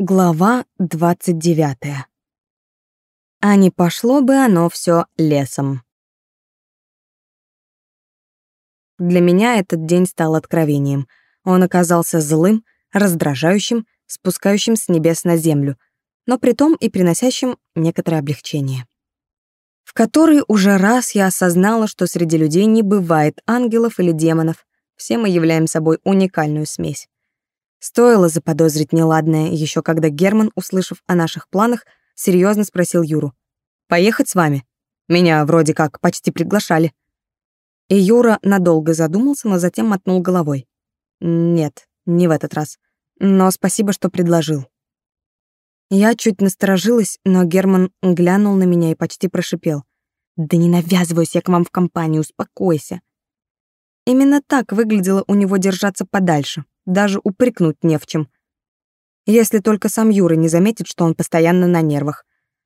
Глава двадцать девятая. А не пошло бы оно все лесом. Для меня этот день стал откровением. Он оказался злым, раздражающим, спускающим с небес на землю, но при том и приносящим некоторое облегчение. В который уже раз я осознала, что среди людей не бывает ангелов или демонов, все мы являем собой уникальную смесь. Стоило заподозрить неладное, еще когда Герман, услышав о наших планах, серьезно спросил Юру. «Поехать с вами? Меня вроде как почти приглашали». И Юра надолго задумался, но затем мотнул головой. «Нет, не в этот раз. Но спасибо, что предложил». Я чуть насторожилась, но Герман глянул на меня и почти прошипел. «Да не навязываюсь я к вам в компанию, успокойся». Именно так выглядело у него держаться подальше, даже упрекнуть не в чем. Если только сам Юра не заметит, что он постоянно на нервах.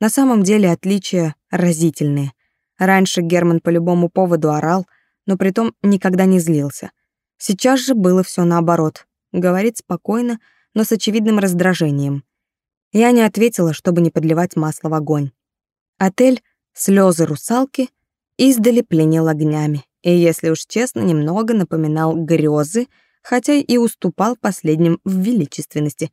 На самом деле отличия разительные. Раньше Герман по любому поводу орал, но притом никогда не злился. Сейчас же было все наоборот. Говорит спокойно, но с очевидным раздражением. Я не ответила, чтобы не подливать масло в огонь. Отель «Слезы русалки» издали пленил огнями, и, если уж честно, немного напоминал грезы, хотя и уступал последним в величественности.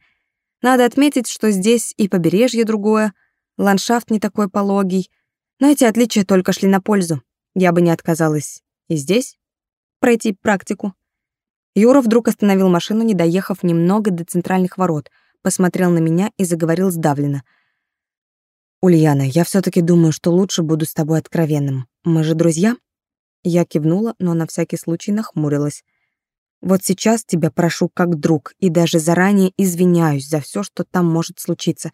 Надо отметить, что здесь и побережье другое, ландшафт не такой пологий, но эти отличия только шли на пользу. Я бы не отказалась и здесь пройти практику. Юра вдруг остановил машину, не доехав немного до центральных ворот, посмотрел на меня и заговорил сдавленно. «Ульяна, я все таки думаю, что лучше буду с тобой откровенным. Мы же друзья?» Я кивнула, но на всякий случай нахмурилась. Вот сейчас тебя прошу как друг и даже заранее извиняюсь за все, что там может случиться.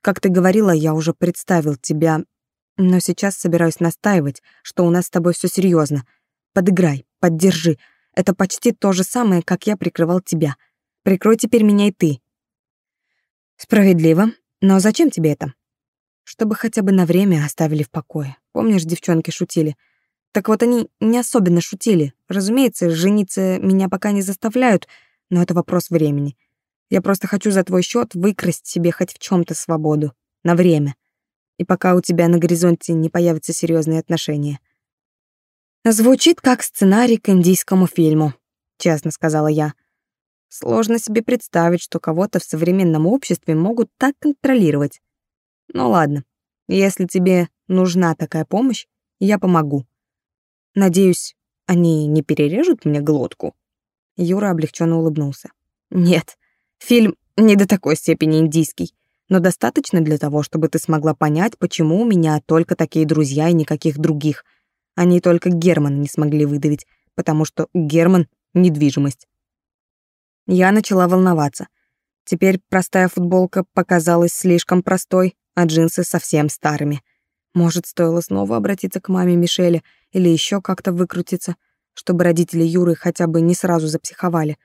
Как ты говорила, я уже представил тебя, но сейчас собираюсь настаивать, что у нас с тобой все серьезно. Подыграй, поддержи. Это почти то же самое, как я прикрывал тебя. Прикрой теперь меня и ты. Справедливо, но зачем тебе это? Чтобы хотя бы на время оставили в покое. Помнишь, девчонки шутили — так вот они не особенно шутили. Разумеется, жениться меня пока не заставляют, но это вопрос времени. Я просто хочу за твой счет выкрасть себе хоть в чем то свободу. На время. И пока у тебя на горизонте не появятся серьезные отношения. Звучит как сценарий к индийскому фильму, честно сказала я. Сложно себе представить, что кого-то в современном обществе могут так контролировать. Ну ладно, если тебе нужна такая помощь, я помогу. Надеюсь, они не перережут мне глотку?» Юра облегченно улыбнулся. «Нет, фильм не до такой степени индийский, но достаточно для того, чтобы ты смогла понять, почему у меня только такие друзья и никаких других. Они только Герман не смогли выдавить, потому что Герман — недвижимость». Я начала волноваться. Теперь простая футболка показалась слишком простой, а джинсы совсем старыми — может, стоило снова обратиться к маме Мишеля или еще как-то выкрутиться, чтобы родители Юры хотя бы не сразу запсиховали.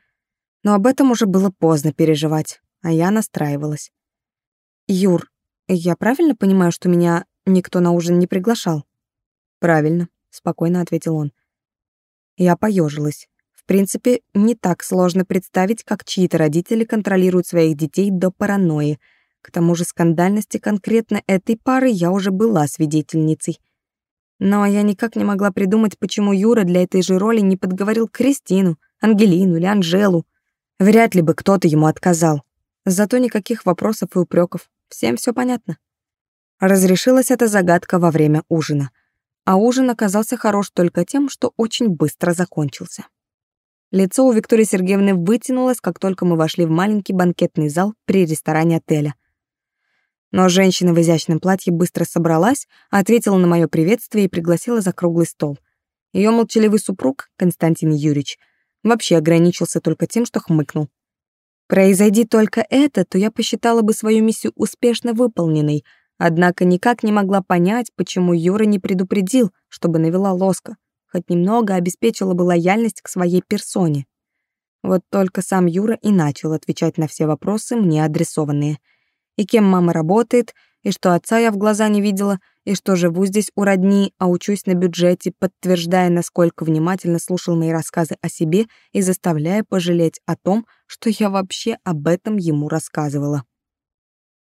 Но об этом уже было поздно переживать, а я настраивалась. «Юр, я правильно понимаю, что меня никто на ужин не приглашал?» «Правильно», — спокойно ответил он. Я поежилась. В принципе, не так сложно представить, как чьи-то родители контролируют своих детей до паранойи — к тому же скандальности конкретно этой пары я уже была свидетельницей. Но я никак не могла придумать, почему Юра для этой же роли не подговорил Кристину, Ангелину или Анжелу. Вряд ли бы кто-то ему отказал. Зато никаких вопросов и упреков. Всем все понятно. Разрешилась эта загадка во время ужина. А ужин оказался хорош только тем, что очень быстро закончился. Лицо у Виктории Сергеевны вытянулось, как только мы вошли в маленький банкетный зал при ресторане отеля. Но женщина в изящном платье быстро собралась, ответила на мое приветствие и пригласила за круглый стол. Ее молчаливый супруг, Константин Юрьевич, вообще ограничился только тем, что хмыкнул. Произойди только это, то я посчитала бы свою миссию успешно выполненной, однако никак не могла понять, почему Юра не предупредил, чтобы навела лоска, хоть немного обеспечила бы лояльность к своей персоне. Вот только сам Юра и начал отвечать на все вопросы, мне адресованные — и кем мама работает, и что отца я в глаза не видела, и что живу здесь у родни, а учусь на бюджете, подтверждая, насколько внимательно слушал мои рассказы о себе и заставляя пожалеть о том, что я вообще об этом ему рассказывала.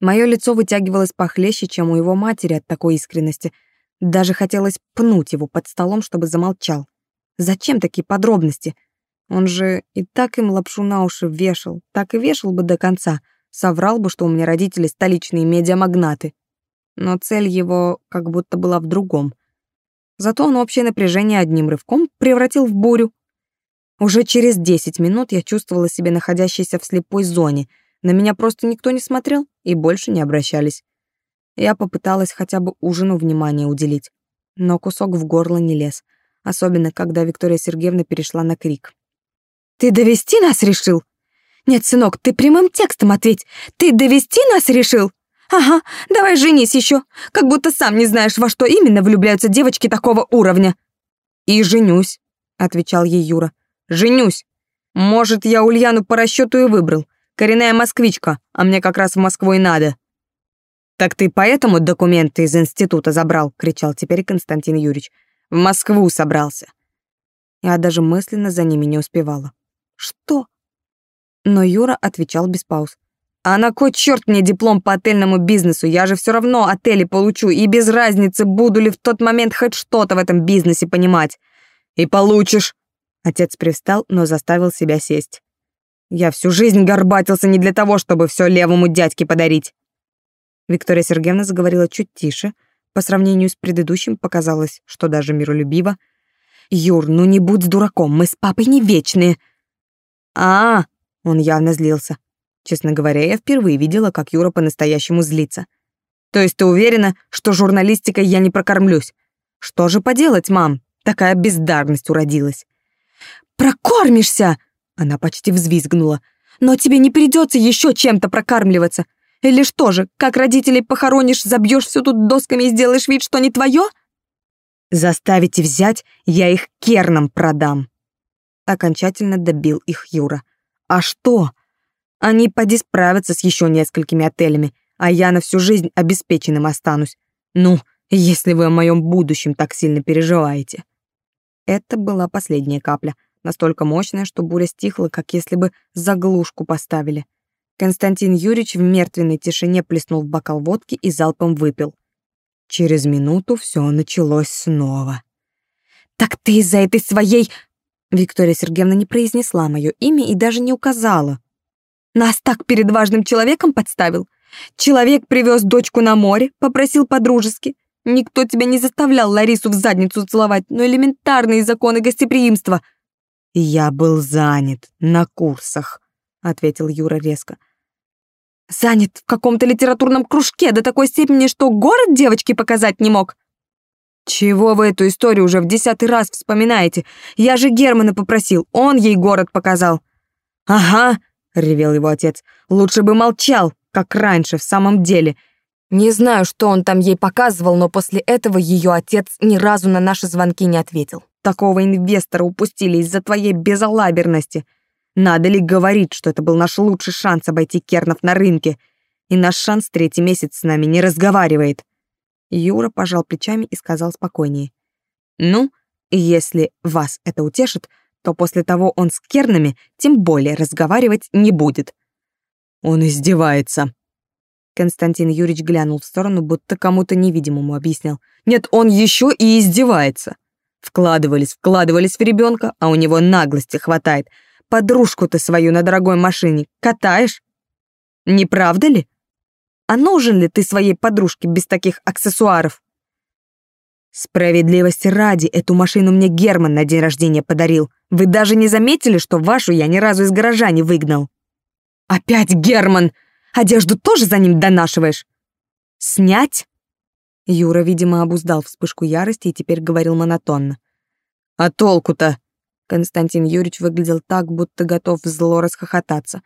Мое лицо вытягивалось похлеще, чем у его матери от такой искренности. Даже хотелось пнуть его под столом, чтобы замолчал. Зачем такие подробности? Он же и так им лапшу на уши вешал, так и вешал бы до конца. Соврал бы, что у меня родители столичные медиамагнаты. Но цель его как будто была в другом. Зато он общее напряжение одним рывком превратил в бурю. Уже через 10 минут я чувствовала себя находящейся в слепой зоне. На меня просто никто не смотрел и больше не обращались. Я попыталась хотя бы ужину внимание уделить, но кусок в горло не лез, особенно когда Виктория Сергеевна перешла на крик. «Ты довести нас решил? Нет, сынок, ты прямым текстом ответь. Ты довести нас решил? Ага, давай женись еще, как будто сам не знаешь, во что именно влюбляются девочки такого уровня». «И женюсь», — отвечал ей Юра. Женюсь. Может, я Ульяну по расчету и выбрал. Коренная москвичка, а мне как раз в Москву и надо. Так ты поэтому документы из института забрал, кричал теперь Константин Юрьевич. В Москву собрался. Я даже мысленно за ними не успевала. Что? Но Юра отвечал без пауз. А на кой черт мне диплом по отельному бизнесу? Я же все равно отели получу, и без разницы, буду ли в тот момент хоть что-то в этом бизнесе понимать. И получишь, Отец привстал, но заставил себя сесть. «Я всю жизнь горбатился не для того, чтобы все левому дядьке подарить». Виктория Сергеевна заговорила чуть тише. По сравнению с предыдущим показалось, что даже миролюбиво. «Юр, ну не будь дураком, мы с папой не вечные». А, Он явно злился. Честно говоря, я впервые видела, как Юра по-настоящему злится. «То есть ты уверена, что журналистикой я не прокормлюсь? Что же поделать, мам? Такая бездарность уродилась. «Прокормишься!» Она почти взвизгнула. «Но тебе не придется еще чем-то прокармливаться. Или что же, как родителей похоронишь, забьешь все тут досками и сделаешь вид, что не твое?» «Заставите взять, я их керном продам!» Окончательно добил их Юра. «А что? Они поди справятся с еще несколькими отелями, а я на всю жизнь обеспеченным останусь. Ну, если вы о моем будущем так сильно переживаете». Это была последняя капля — настолько мощная, что буря стихла, как если бы заглушку поставили. Константин Юрьевич в мертвенной тишине плеснул в бокал водки и залпом выпил. Через минуту все началось снова. «Так ты из-за этой своей...» Виктория Сергеевна не произнесла мое имя и даже не указала. «Нас так перед важным человеком подставил. Человек привез дочку на море, попросил по-дружески. Никто тебя не заставлял Ларису в задницу целовать, но элементарные законы гостеприимства — «Я был занят на курсах», — ответил Юра резко. «Занят в каком-то литературном кружке до такой степени, что город девочки показать не мог?» «Чего вы эту историю уже в десятый раз вспоминаете? Я же Германа попросил, он ей город показал». «Ага», — ревел его отец, — «лучше бы молчал, как раньше, в самом деле. Не знаю, что он там ей показывал, но после этого ее отец ни разу на наши звонки не ответил. Такого инвестора упустили из-за твоей безалаберности. Надо ли говорить, что это был наш лучший шанс обойти Кернов на рынке? И наш шанс третий месяц с нами не разговаривает. Юра пожал плечами и сказал спокойнее. Ну, если вас это утешит, то после того он с Кернами тем более разговаривать не будет. Он издевается, Константин Юрьевич глянул в сторону, будто кому-то невидимому объяснял. «Нет, он еще и издевается!» Вкладывались, вкладывались в ребенка, а у него наглости хватает. Подружку ты свою на дорогой машине катаешь? Не правда ли? А нужен ли ты своей подружке без таких аксессуаров? Справедливости ради, эту машину мне Герман на день рождения подарил. Вы даже не заметили, что вашу я ни разу из гаража не выгнал? Опять Герман! Одежду тоже за ним донашиваешь? Снять? Юра, видимо, обуздал вспышку ярости и теперь говорил монотонно. А толку-то? Константин Юрьевич выглядел так, будто готов зло расхохотаться.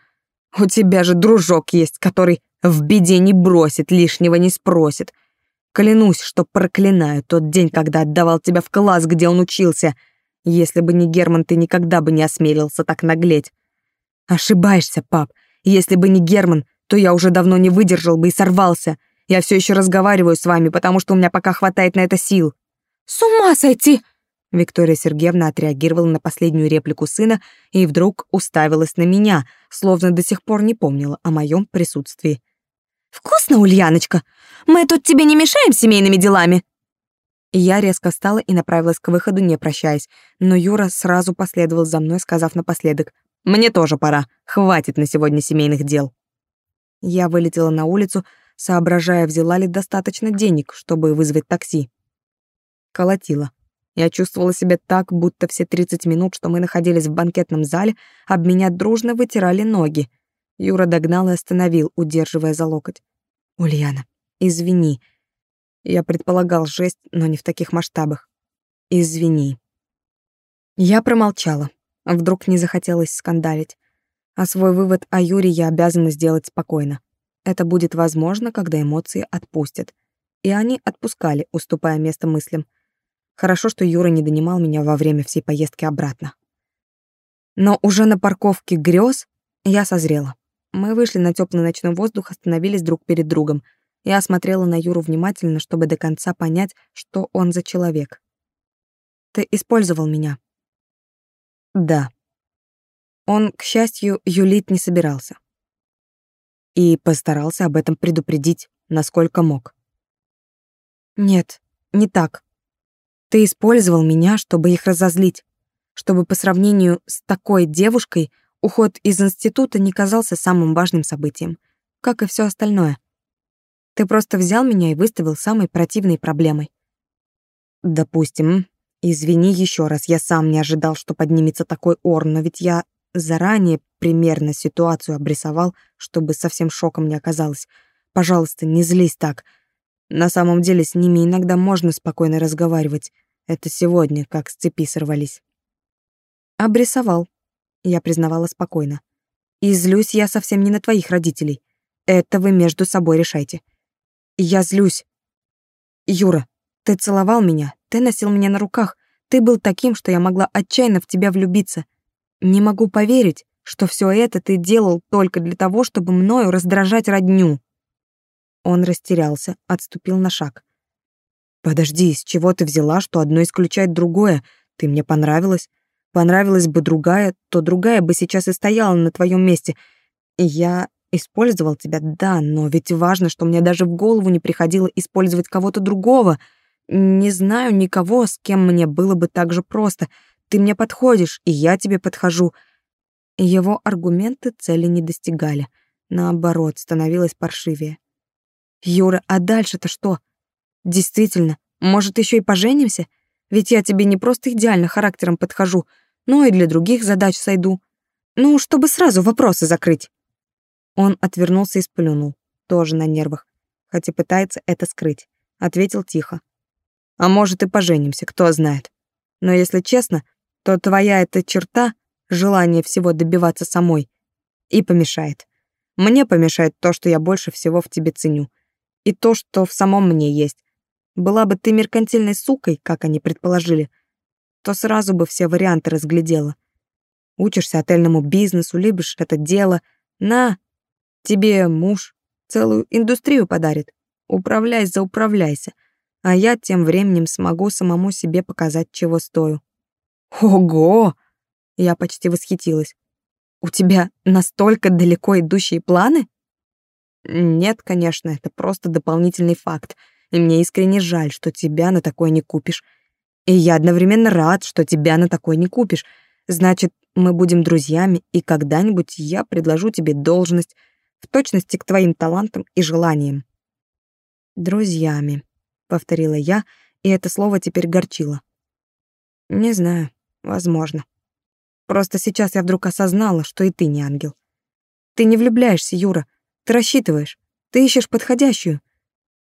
У тебя же дружок есть, который в беде не бросит, лишнего не спросит. Клянусь, что проклинаю тот день, когда отдавал тебя в класс, где он учился. Если бы не Герман, ты никогда бы не осмелился так наглеть. Ошибаешься, пап. Если бы не Герман, то я уже давно не выдержал бы и сорвался. Я все еще разговариваю с вами, потому что у меня пока хватает на это сил». «С ума сойти!» Виктория Сергеевна отреагировала на последнюю реплику сына и вдруг уставилась на меня, словно до сих пор не помнила о моем присутствии. «Вкусно, Ульяночка! Мы тут тебе не мешаем семейными делами?» Я резко встала и направилась к выходу, не прощаясь, но Юра сразу последовал за мной, сказав напоследок, «Мне тоже пора, хватит на сегодня семейных дел». Я вылетела на улицу, соображая, взяла ли достаточно денег, чтобы вызвать такси. Колотила. Я чувствовала себя так, будто все 30 минут, что мы находились в банкетном зале, об меня дружно вытирали ноги. Юра догнал и остановил, удерживая за локоть. «Ульяна, извини, я предполагал жесть, но не в таких масштабах. Извини. Я промолчала. Вдруг не захотелось скандалить. А свой вывод о Юре я обязана сделать спокойно. Это будет возможно, когда эмоции отпустят. И они отпускали, уступая место мыслям. Хорошо, что Юра не донимал меня во время всей поездки обратно. Но уже на парковке грез я созрела. Мы вышли на теплый ночной воздух, остановились друг перед другом — я смотрела на Юру внимательно, чтобы до конца понять, что он за человек. «Ты использовал меня?» «Да». Он, к счастью, юлить не собирался. И постарался об этом предупредить, насколько мог. «Нет, не так. Ты использовал меня, чтобы их разозлить, чтобы по сравнению с такой девушкой уход из института не казался самым важным событием, как и все остальное. Ты просто взял меня и выставил самой противной проблемой. Допустим. Извини еще раз, я сам не ожидал, что поднимется такой ор, но ведь я заранее примерно ситуацию обрисовал, чтобы совсем шоком не оказалось. Пожалуйста, не злись так. На самом деле с ними иногда можно спокойно разговаривать. Это сегодня, как с цепи сорвались. Обрисовал. Я признавала спокойно. И злюсь я совсем не на твоих родителей. Это вы между собой решайте. Я злюсь. Юра, ты целовал меня, ты носил меня на руках, ты был таким, что я могла отчаянно в тебя влюбиться. Не могу поверить, что все это ты делал только для того, чтобы мною раздражать родню. Он растерялся, отступил на шаг. Подожди, с чего ты взяла, что одно исключает другое? Ты мне понравилась. Понравилась бы другая, то другая бы сейчас и стояла на твоем месте. И я Использовал тебя, да, но ведь важно, что мне даже в голову не приходило использовать кого-то другого. Не знаю никого, с кем мне было бы так же просто. Ты мне подходишь, и я тебе подхожу. Его аргументы цели не достигали. Наоборот, становилось паршивее. Юра, а дальше-то что? Действительно, может, еще и поженимся? Ведь я тебе не просто идеально характером подхожу, но и для других задач сойду. Ну, чтобы сразу вопросы закрыть. Он отвернулся и сплюнул, тоже на нервах, хотя пытается это скрыть. Ответил тихо. «А может, и поженимся, кто знает. Но если честно, то твоя эта черта, желание всего добиваться самой, и помешает. Мне помешает то, что я больше всего в тебе ценю, и то, что в самом мне есть. Была бы ты меркантильной сукой, как они предположили, то сразу бы все варианты разглядела. Учишься отельному бизнесу, любишь это дело. На, Тебе муж целую индустрию подарит. Управляйся, управляйся. А я тем временем смогу самому себе показать, чего стою. Ого! Я почти восхитилась. У тебя настолько далеко идущие планы? Нет, конечно, это просто дополнительный факт. И мне искренне жаль, что тебя на такое не купишь. И я одновременно рад, что тебя на такое не купишь. Значит, мы будем друзьями, и когда-нибудь я предложу тебе должность, в точности к твоим талантам и желаниям. «Друзьями», — повторила я, и это слово теперь горчило. «Не знаю, возможно. Просто сейчас я вдруг осознала, что и ты не ангел. Ты не влюбляешься, Юра, ты рассчитываешь, ты ищешь подходящую.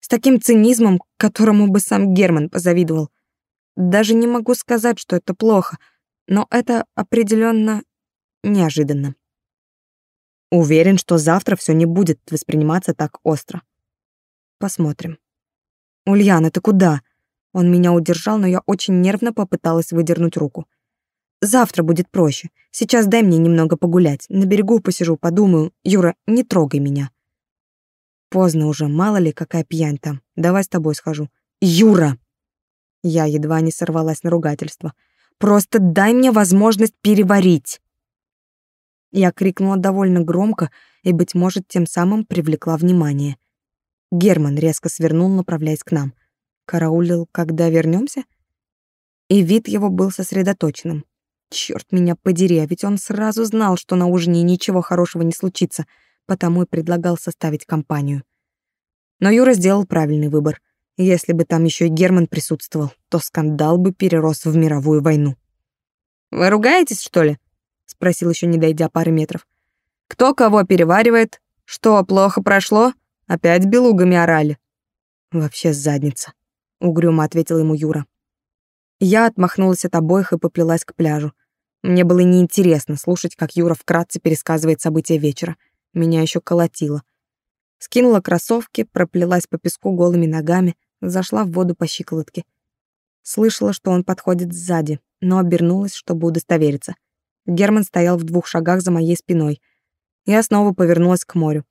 С таким цинизмом, которому бы сам Герман позавидовал. Даже не могу сказать, что это плохо, но это определенно неожиданно. Уверен, что завтра все не будет восприниматься так остро. Посмотрим. Ульяна, ты куда? Он меня удержал, но я очень нервно попыталась выдернуть руку. Завтра будет проще. Сейчас дай мне немного погулять. На берегу посижу, подумаю. Юра, не трогай меня. Поздно уже, мало ли, какая пьянь там. Давай с тобой схожу. Юра! Я едва не сорвалась на ругательство. Просто дай мне возможность переварить. Я крикнула довольно громко и, быть может, тем самым привлекла внимание. Герман резко свернул, направляясь к нам. Караулил, когда вернемся? И вид его был сосредоточенным. Черт меня подери, а ведь он сразу знал, что на ужине ничего хорошего не случится, потому и предлагал составить компанию. Но Юра сделал правильный выбор. Если бы там еще и Герман присутствовал, то скандал бы перерос в мировую войну. «Вы ругаетесь, что ли?» — спросил еще не дойдя пары метров. «Кто кого переваривает? Что, плохо прошло? Опять белугами орали?» «Вообще задница», — угрюмо ответил ему Юра. Я отмахнулась от обоих и поплелась к пляжу. Мне было неинтересно слушать, как Юра вкратце пересказывает события вечера. Меня еще колотило. Скинула кроссовки, проплелась по песку голыми ногами, зашла в воду по щиколотке. Слышала, что он подходит сзади, но обернулась, чтобы удостовериться. Герман стоял в двух шагах за моей спиной. Я снова повернулась к морю.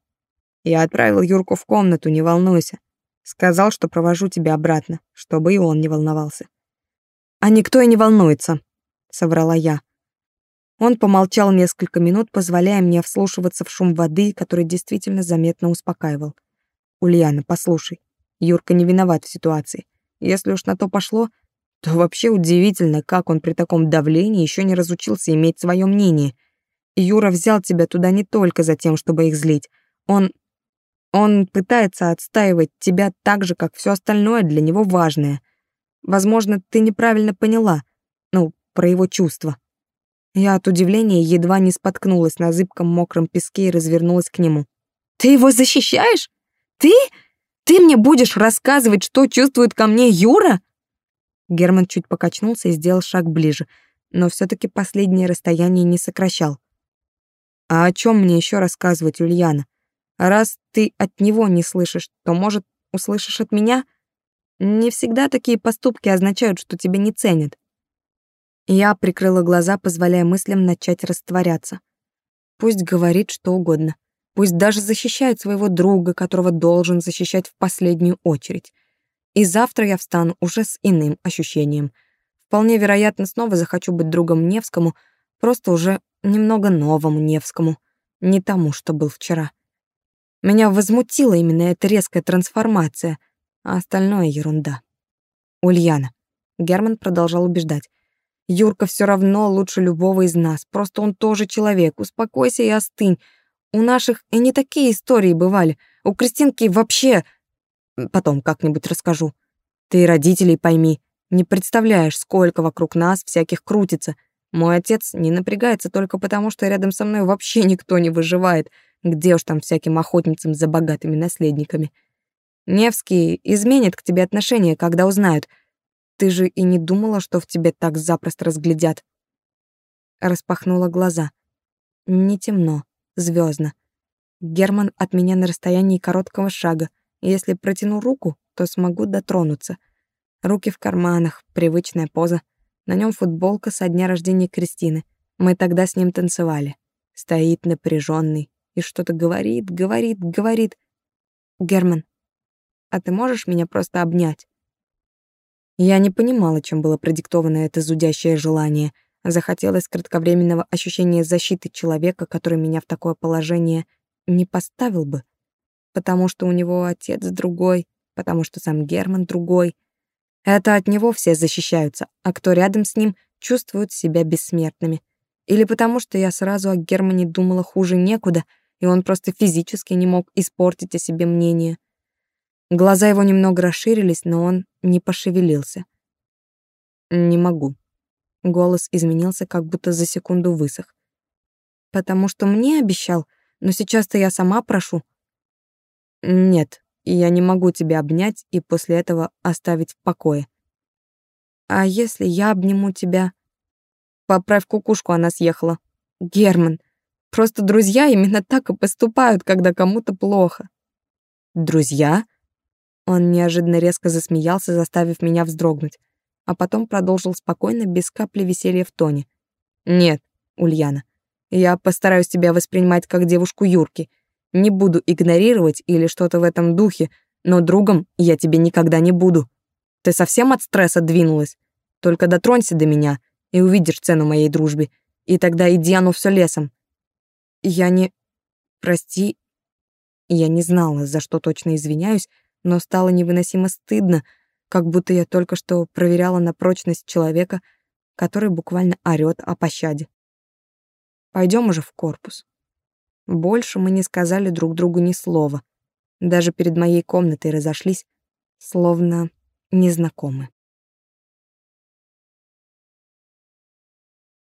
Я отправил Юрку в комнату, не волнуйся. Сказал, что провожу тебя обратно, чтобы и он не волновался. А никто и не волнуется, соврала я. Он помолчал несколько минут, позволяя мне вслушиваться в шум воды, который действительно заметно успокаивал. «Ульяна, послушай, Юрка не виноват в ситуации. Если уж на то пошло, то вообще удивительно, как он при таком давлении еще не разучился иметь свое мнение. Юра взял тебя туда не только за тем, чтобы их злить. Он... он пытается отстаивать тебя так же, как все остальное для него важное. Возможно, ты неправильно поняла, ну, про его чувства. Я от удивления едва не споткнулась на зыбком мокром песке и развернулась к нему. «Ты его защищаешь? Ты? Ты мне будешь рассказывать, что чувствует ко мне Юра?» Герман чуть покачнулся и сделал шаг ближе, но все таки последнее расстояние не сокращал. «А о чем мне еще рассказывать, Ульяна? Раз ты от него не слышишь, то, может, услышишь от меня? Не всегда такие поступки означают, что тебя не ценят. Я прикрыла глаза, позволяя мыслям начать растворяться. Пусть говорит что угодно. Пусть даже защищает своего друга, которого должен защищать в последнюю очередь. И завтра я встану уже с иным ощущением. Вполне вероятно, снова захочу быть другом Невскому, просто уже немного новому Невскому, не тому, что был вчера. Меня возмутила именно эта резкая трансформация, а остальное — ерунда. Ульяна. Герман продолжал убеждать. Юрка все равно лучше любого из нас. Просто он тоже человек. Успокойся и остынь. У наших и не такие истории бывали. У Кристинки вообще... Потом как-нибудь расскажу. Ты родителей пойми. Не представляешь, сколько вокруг нас всяких крутится. Мой отец не напрягается только потому, что рядом со мной вообще никто не выживает. Где уж там всяким охотницам за богатыми наследниками. Невский изменит к тебе отношение, когда узнают — ты же и не думала, что в тебе так запросто разглядят. Распахнула глаза. Не темно, звездно. Герман от меня на расстоянии короткого шага. Если протяну руку, то смогу дотронуться. Руки в карманах, привычная поза. На нем футболка со дня рождения Кристины. Мы тогда с ним танцевали. Стоит напряженный и что-то говорит, говорит, говорит. Герман, а ты можешь меня просто обнять? Я не понимала, чем было продиктовано это зудящее желание. Захотелось кратковременного ощущения защиты человека, который меня в такое положение не поставил бы. Потому что у него отец другой, потому что сам Герман другой. Это от него все защищаются, а кто рядом с ним, чувствуют себя бессмертными. Или потому что я сразу о Германе думала хуже некуда, и он просто физически не мог испортить о себе мнение. Глаза его немного расширились, но он не пошевелился. «Не могу». Голос изменился, как будто за секунду высох. «Потому что мне обещал, но сейчас-то я сама прошу». «Нет, я не могу тебя обнять и после этого оставить в покое». «А если я обниму тебя?» «Поправь кукушку, она съехала». «Герман, просто друзья именно так и поступают, когда кому-то плохо». «Друзья?» Он неожиданно резко засмеялся, заставив меня вздрогнуть, а потом продолжил спокойно, без капли веселья в тоне. «Нет, Ульяна, я постараюсь тебя воспринимать как девушку Юрки. Не буду игнорировать или что-то в этом духе, но другом я тебе никогда не буду. Ты совсем от стресса двинулась? Только дотронься до меня и увидишь цену моей дружбе, и тогда иди оно все лесом. Я не... Прости, Я не знала, за что точно извиняюсь, но стало невыносимо стыдно, как будто я только что проверяла на прочность человека, который буквально орёт о пощаде. Пойдем уже в корпус. Больше мы не сказали друг другу ни слова. Даже перед моей комнатой разошлись, словно незнакомы.